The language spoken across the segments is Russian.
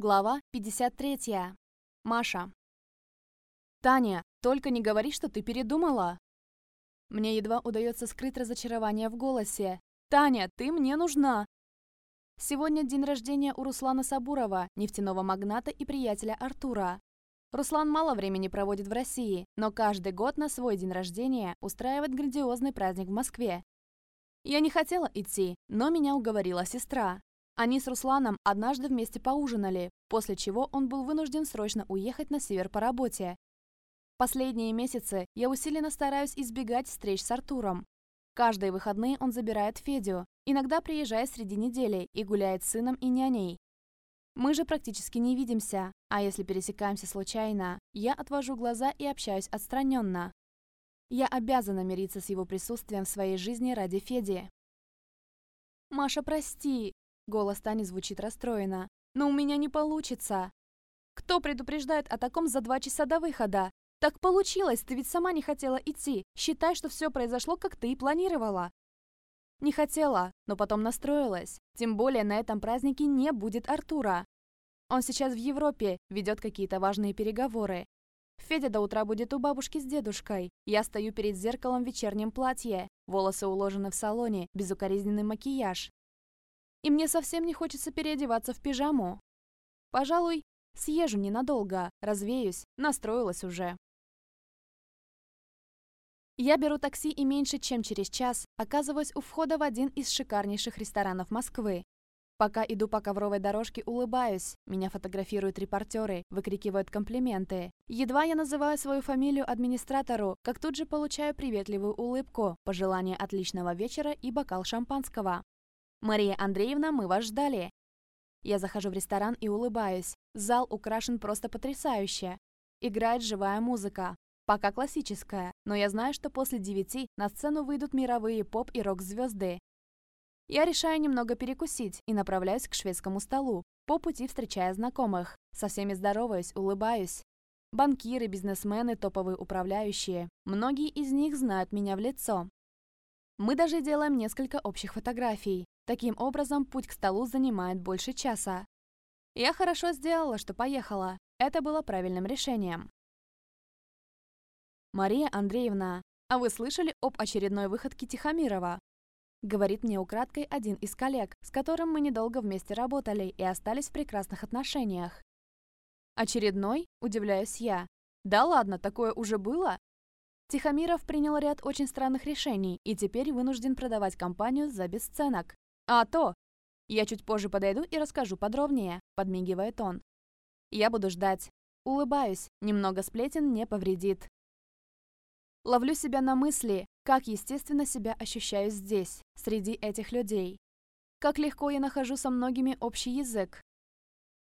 Глава 53. Маша. «Таня, только не говори, что ты передумала!» Мне едва удается скрыть разочарование в голосе. «Таня, ты мне нужна!» Сегодня день рождения у Руслана Сабурова, нефтяного магната и приятеля Артура. Руслан мало времени проводит в России, но каждый год на свой день рождения устраивает грандиозный праздник в Москве. Я не хотела идти, но меня уговорила сестра. Они с Русланом однажды вместе поужинали, после чего он был вынужден срочно уехать на север по работе. Последние месяцы я усиленно стараюсь избегать встреч с Артуром. Каждые выходные он забирает Федю, иногда приезжает среди недели и гуляет с сыном и няней. Мы же практически не видимся, а если пересекаемся случайно, я отвожу глаза и общаюсь отстраненно. Я обязана мириться с его присутствием в своей жизни ради Феди. «Маша, прости, Голос Тани звучит расстроенно. «Но у меня не получится!» «Кто предупреждает о таком за два часа до выхода? Так получилось, ты ведь сама не хотела идти. Считай, что все произошло, как ты и планировала». Не хотела, но потом настроилась. Тем более на этом празднике не будет Артура. Он сейчас в Европе, ведет какие-то важные переговоры. Федя до утра будет у бабушки с дедушкой. Я стою перед зеркалом в вечернем платье. Волосы уложены в салоне, безукоризненный макияж и мне совсем не хочется переодеваться в пижаму. Пожалуй, съезжу ненадолго, развеюсь, настроилась уже. Я беру такси и меньше чем через час оказываюсь у входа в один из шикарнейших ресторанов Москвы. Пока иду по ковровой дорожке, улыбаюсь. Меня фотографируют репортеры, выкрикивают комплименты. Едва я называю свою фамилию администратору, как тут же получаю приветливую улыбку, пожелание отличного вечера и бокал шампанского. «Мария Андреевна, мы вас ждали!» Я захожу в ресторан и улыбаюсь. Зал украшен просто потрясающе. Играет живая музыка. Пока классическая, но я знаю, что после девяти на сцену выйдут мировые поп- и рок-звезды. Я решаю немного перекусить и направляюсь к шведскому столу, по пути встречая знакомых. Со всеми здороваюсь, улыбаюсь. Банкиры, бизнесмены, топовые управляющие. Многие из них знают меня в лицо. Мы даже делаем несколько общих фотографий. Таким образом, путь к столу занимает больше часа. Я хорошо сделала, что поехала. Это было правильным решением. «Мария Андреевна, а вы слышали об очередной выходке Тихомирова?» Говорит мне украдкой один из коллег, с которым мы недолго вместе работали и остались в прекрасных отношениях. «Очередной?» – удивляюсь я. «Да ладно, такое уже было?» Тихомиров принял ряд очень странных решений и теперь вынужден продавать компанию за бесценок. «А то! Я чуть позже подойду и расскажу подробнее», — подмигивает он. Я буду ждать. Улыбаюсь, немного сплетен не повредит. Ловлю себя на мысли, как естественно себя ощущаю здесь, среди этих людей. Как легко я нахожу со многими общий язык.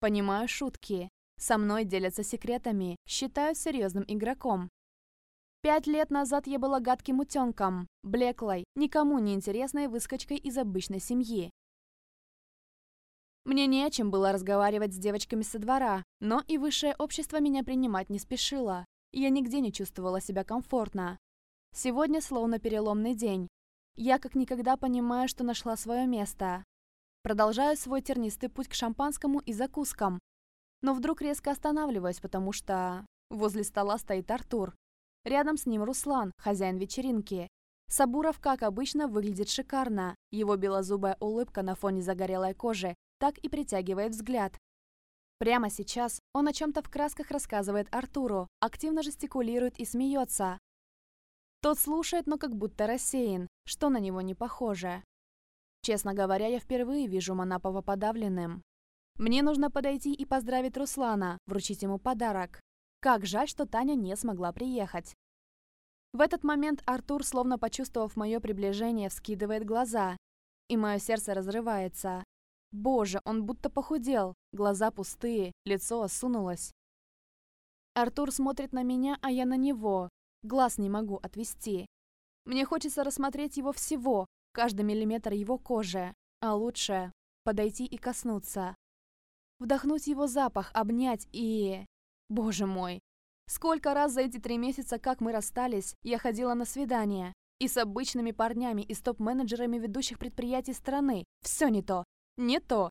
Понимаю шутки. Со мной делятся секретами, считаю серьезным игроком. Пять лет назад я была гадким утенком, блеклой, никому не интересной выскочкой из обычной семьи. Мне не о чем было разговаривать с девочками со двора, но и высшее общество меня принимать не спешило. Я нигде не чувствовала себя комфортно. Сегодня словно переломный день. Я как никогда понимаю, что нашла свое место. Продолжаю свой тернистый путь к шампанскому и закускам. Но вдруг резко останавливаюсь, потому что возле стола стоит Артур. Рядом с ним Руслан, хозяин вечеринки. Сабуров, как обычно, выглядит шикарно. Его белозубая улыбка на фоне загорелой кожи так и притягивает взгляд. Прямо сейчас он о чем-то в красках рассказывает Артуру, активно жестикулирует и смеется. Тот слушает, но как будто рассеян, что на него не похоже. Честно говоря, я впервые вижу Манапова подавленным. Мне нужно подойти и поздравить Руслана, вручить ему подарок. Как жаль, что Таня не смогла приехать. В этот момент Артур, словно почувствовав мое приближение, вскидывает глаза, и мое сердце разрывается. Боже, он будто похудел, глаза пустые, лицо осунулось. Артур смотрит на меня, а я на него. Глаз не могу отвести. Мне хочется рассмотреть его всего, каждый миллиметр его кожи, а лучше подойти и коснуться. Вдохнуть его запах, обнять и... Боже мой! Сколько раз за эти три месяца, как мы расстались, я ходила на свидания. И с обычными парнями, и с топ-менеджерами ведущих предприятий страны. Все не то. Не то.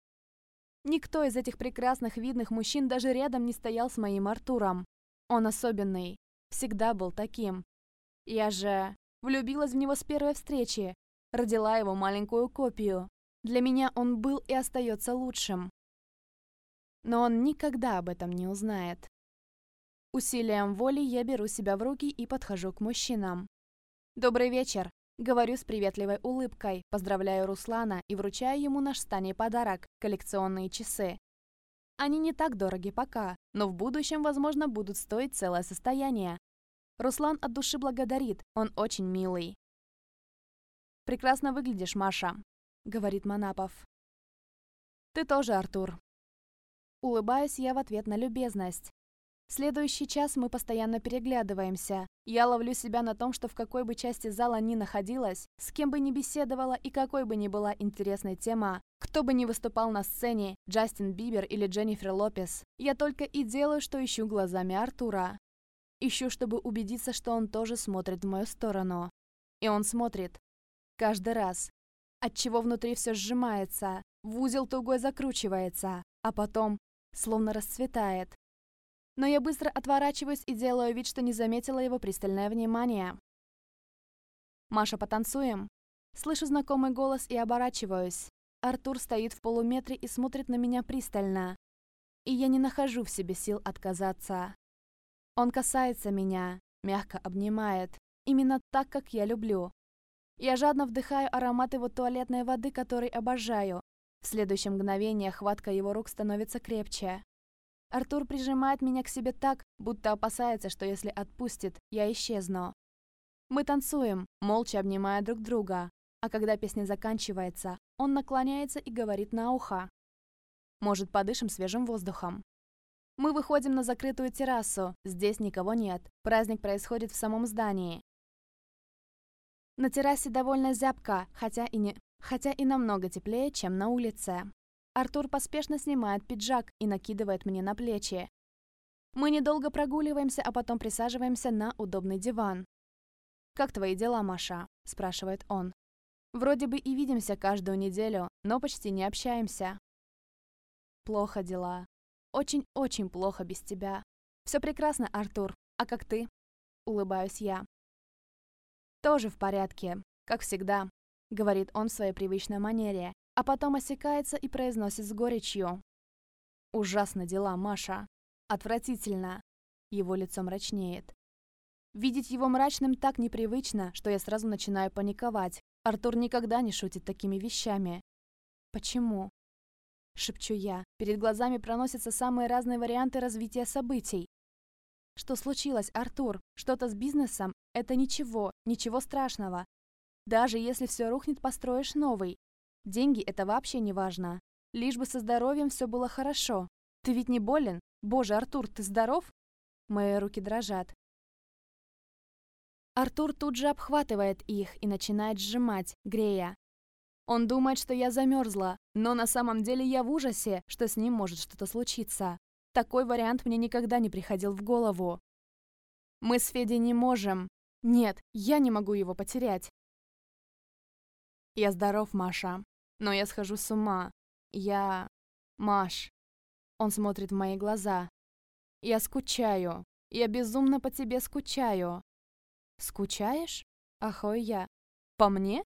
Никто из этих прекрасных видных мужчин даже рядом не стоял с моим Артуром. Он особенный. Всегда был таким. Я же влюбилась в него с первой встречи. Родила его маленькую копию. Для меня он был и остается лучшим. Но он никогда об этом не узнает. Усилием воли я беру себя в руки и подхожу к мужчинам. «Добрый вечер!» Говорю с приветливой улыбкой, поздравляю Руслана и вручаю ему наш с подарок – коллекционные часы. Они не так дороги пока, но в будущем, возможно, будут стоить целое состояние. Руслан от души благодарит, он очень милый. «Прекрасно выглядишь, Маша», — говорит Манапов. «Ты тоже, Артур». Улыбаюсь я в ответ на любезность. Следующий час мы постоянно переглядываемся. Я ловлю себя на том, что в какой бы части зала ни находилась, с кем бы ни беседовала и какой бы ни была интересная тема, кто бы ни выступал на сцене, Джастин Бибер или Дженнифер Лопес, я только и делаю, что ищу глазами Артура. Ищу, чтобы убедиться, что он тоже смотрит в мою сторону. И он смотрит. Каждый раз. Отчего внутри все сжимается, в узел тугой закручивается, а потом словно расцветает. Но я быстро отворачиваюсь и делаю вид, что не заметила его пристальное внимание. «Маша, потанцуем?» Слышу знакомый голос и оборачиваюсь. Артур стоит в полуметре и смотрит на меня пристально. И я не нахожу в себе сил отказаться. Он касается меня, мягко обнимает. Именно так, как я люблю. Я жадно вдыхаю аромат его туалетной воды, который обожаю. В следующее мгновение хватка его рук становится крепче. Артур прижимает меня к себе так, будто опасается, что если отпустит, я исчезну. Мы танцуем, молча обнимая друг друга, а когда песня заканчивается, он наклоняется и говорит на ухо. Может, подышим свежим воздухом. Мы выходим на закрытую террасу, здесь никого нет, праздник происходит в самом здании. На террасе довольно зябко, хотя и, не... хотя и намного теплее, чем на улице. Артур поспешно снимает пиджак и накидывает мне на плечи. Мы недолго прогуливаемся, а потом присаживаемся на удобный диван. «Как твои дела, Маша?» – спрашивает он. «Вроде бы и видимся каждую неделю, но почти не общаемся». «Плохо дела. Очень-очень плохо без тебя. Все прекрасно, Артур. А как ты?» – улыбаюсь я. «Тоже в порядке, как всегда», – говорит он в своей привычной манере, а потом осекается и произносит с горечью. «Ужасно дела, Маша. Отвратительно». Его лицо мрачнеет. Видеть его мрачным так непривычно, что я сразу начинаю паниковать. Артур никогда не шутит такими вещами. «Почему?» Шепчу я. Перед глазами проносятся самые разные варианты развития событий. Что случилось, Артур? Что-то с бизнесом? Это ничего, ничего страшного. Даже если все рухнет, построишь новый. Деньги – это вообще не важно. Лишь бы со здоровьем все было хорошо. Ты ведь не болен? Боже, Артур, ты здоров? Мои руки дрожат. Артур тут же обхватывает их и начинает сжимать, грея. Он думает, что я замерзла, но на самом деле я в ужасе, что с ним может что-то случиться. Такой вариант мне никогда не приходил в голову. Мы с Федей не можем. Нет, я не могу его потерять. Я здоров, Маша. Но я схожу с ума. Я... Маш. Он смотрит в мои глаза. Я скучаю. Я безумно по тебе скучаю. Скучаешь? Ахой я. По мне?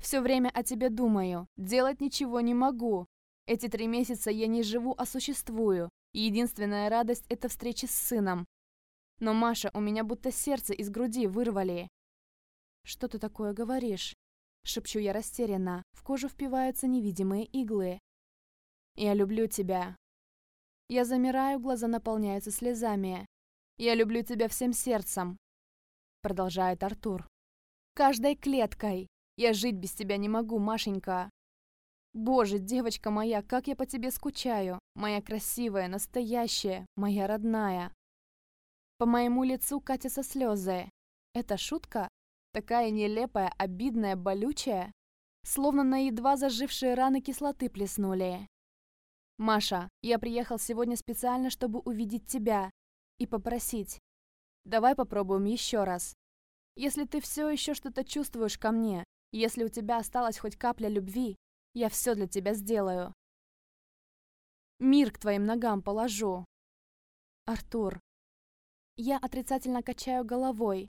Все время о тебе думаю. Делать ничего не могу. Эти три месяца я не живу, а существую. Единственная радость — это встреча с сыном. Но, Маша, у меня будто сердце из груди вырвали. Что ты такое говоришь? Шепчу я растерянно. В кожу впиваются невидимые иглы. «Я люблю тебя». Я замираю, глаза наполняются слезами. «Я люблю тебя всем сердцем», — продолжает Артур. «Каждой клеткой. Я жить без тебя не могу, Машенька. Боже, девочка моя, как я по тебе скучаю. Моя красивая, настоящая, моя родная». По моему лицу катятся слезы. Это шутка? Такая нелепая, обидная, болючая. Словно на едва зажившие раны кислоты плеснули. «Маша, я приехал сегодня специально, чтобы увидеть тебя и попросить. Давай попробуем еще раз. Если ты все еще что-то чувствуешь ко мне, если у тебя осталась хоть капля любви, я все для тебя сделаю». Мир к твоим ногам положу. Артур. Я отрицательно качаю головой.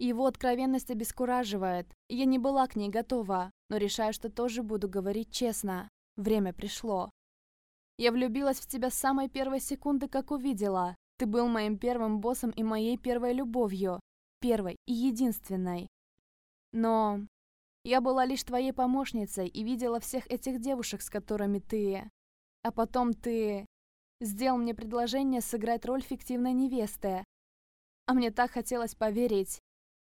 Его откровенность обескураживает. Я не была к ней готова, но решаю, что тоже буду говорить честно. Время пришло. Я влюбилась в тебя с самой первой секунды, как увидела. Ты был моим первым боссом и моей первой любовью. Первой и единственной. Но я была лишь твоей помощницей и видела всех этих девушек, с которыми ты... А потом ты... Сделал мне предложение сыграть роль фиктивной невесты. А мне так хотелось поверить.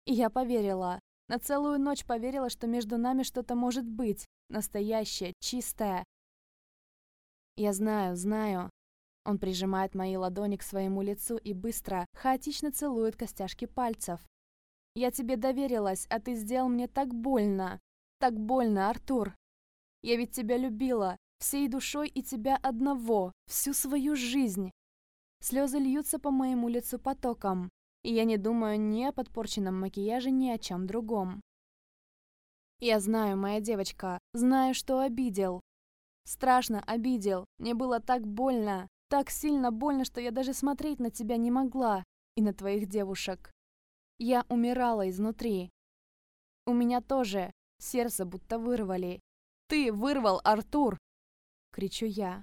И я поверила. На целую ночь поверила, что между нами что-то может быть. Настоящее, чистое. Я знаю, знаю. Он прижимает мои ладони к своему лицу и быстро, хаотично целует костяшки пальцев. Я тебе доверилась, а ты сделал мне так больно. Так больно, Артур. Я ведь тебя любила, всей душой и тебя одного, всю свою жизнь. Слезы льются по моему лицу потоком, и я не думаю ни о подпорченном макияже, ни о чем другом. Я знаю, моя девочка, знаю, что обидел, Страшно обидел. Мне было так больно. Так сильно больно, что я даже смотреть на тебя не могла. И на твоих девушек. Я умирала изнутри. У меня тоже. Сердце будто вырвали. «Ты вырвал, Артур!» Кричу я.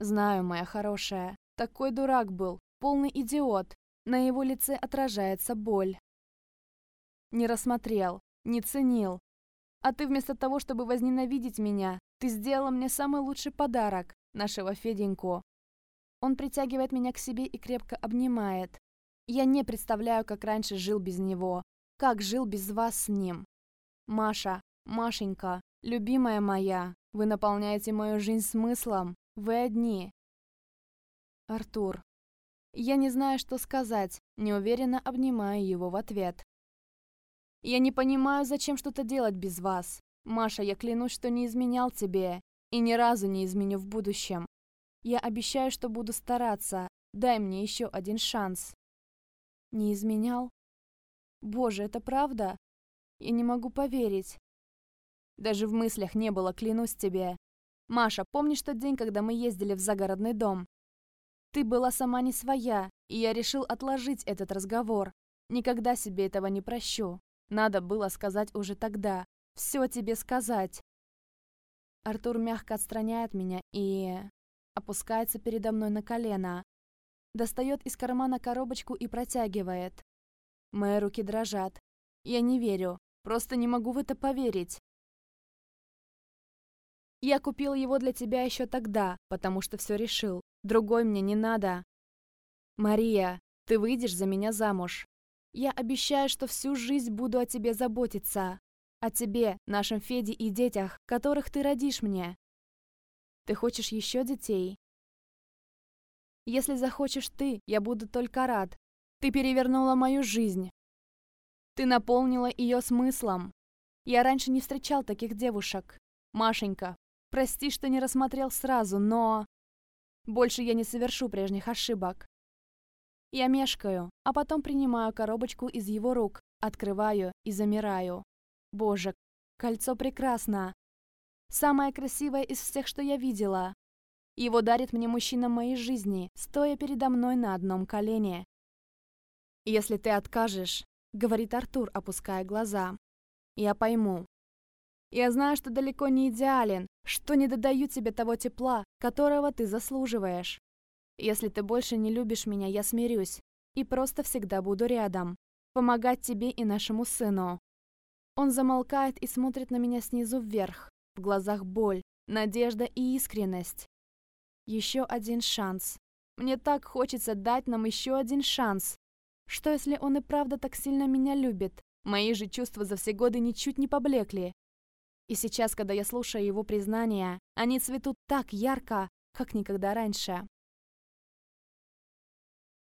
Знаю, моя хорошая. Такой дурак был. Полный идиот. На его лице отражается боль. Не рассмотрел. Не ценил. А ты вместо того, чтобы возненавидеть меня, ты сделала мне самый лучший подарок, нашего Феденьку. Он притягивает меня к себе и крепко обнимает. Я не представляю, как раньше жил без него, как жил без вас с ним. Маша, Машенька, любимая моя, вы наполняете мою жизнь смыслом, вы одни. Артур. Я не знаю, что сказать, неуверенно обнимаю его в ответ. Я не понимаю, зачем что-то делать без вас. Маша, я клянусь, что не изменял тебе и ни разу не изменю в будущем. Я обещаю, что буду стараться. Дай мне еще один шанс. Не изменял? Боже, это правда? Я не могу поверить. Даже в мыслях не было, клянусь тебе. Маша, помнишь тот день, когда мы ездили в загородный дом? Ты была сама не своя, и я решил отложить этот разговор. Никогда себе этого не прощу. Надо было сказать уже тогда все тебе сказать. Артур мягко отстраняет меня и... опускается передо мной на колено. Достает из кармана коробочку и протягивает. Мои руки дрожат. Я не верю. Просто не могу в это поверить. Я купил его для тебя еще тогда, потому что все решил. Другой мне не надо. Мария, ты выйдешь за меня замуж. Я обещаю, что всю жизнь буду о тебе заботиться. О тебе, нашем Феде и детях, которых ты родишь мне. Ты хочешь еще детей? Если захочешь ты, я буду только рад. Ты перевернула мою жизнь. Ты наполнила ее смыслом. Я раньше не встречал таких девушек. Машенька, прости, что не рассмотрел сразу, но... Больше я не совершу прежних ошибок. Я мешкаю, а потом принимаю коробочку из его рук, открываю и замираю. Боже, кольцо прекрасно. Самое красивое из всех, что я видела. Его дарит мне мужчина моей жизни, стоя передо мной на одном колене. «Если ты откажешь», — говорит Артур, опуская глаза, — «я пойму. Я знаю, что далеко не идеален, что не додаю тебе того тепла, которого ты заслуживаешь. Если ты больше не любишь меня, я смирюсь и просто всегда буду рядом, помогать тебе и нашему сыну. Он замолкает и смотрит на меня снизу вверх. В глазах боль, надежда и искренность. Еще один шанс. Мне так хочется дать нам еще один шанс. Что если он и правда так сильно меня любит? Мои же чувства за все годы ничуть не поблекли. И сейчас, когда я слушаю его признания, они цветут так ярко, как никогда раньше.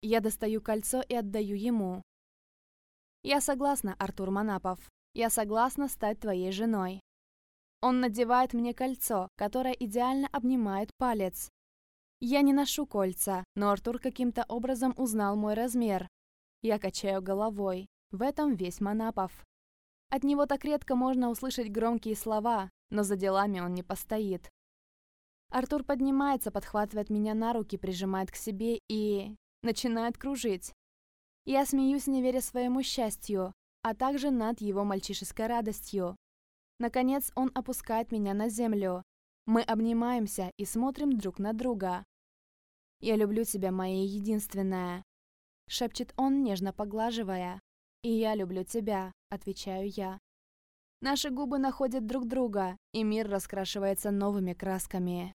Я достаю кольцо и отдаю ему. Я согласна, Артур Манапов. Я согласна стать твоей женой. Он надевает мне кольцо, которое идеально обнимает палец. Я не ношу кольца, но Артур каким-то образом узнал мой размер. Я качаю головой. В этом весь Манапов. От него так редко можно услышать громкие слова, но за делами он не постоит. Артур поднимается, подхватывает меня на руки, прижимает к себе и... начинает кружить. Я смеюсь, не веря своему счастью, а также над его мальчишеской радостью. Наконец он опускает меня на землю. Мы обнимаемся и смотрим друг на друга. «Я люблю тебя, моя единственная», — шепчет он, нежно поглаживая. «И я люблю тебя», — отвечаю я. Наши губы находят друг друга, и мир раскрашивается новыми красками.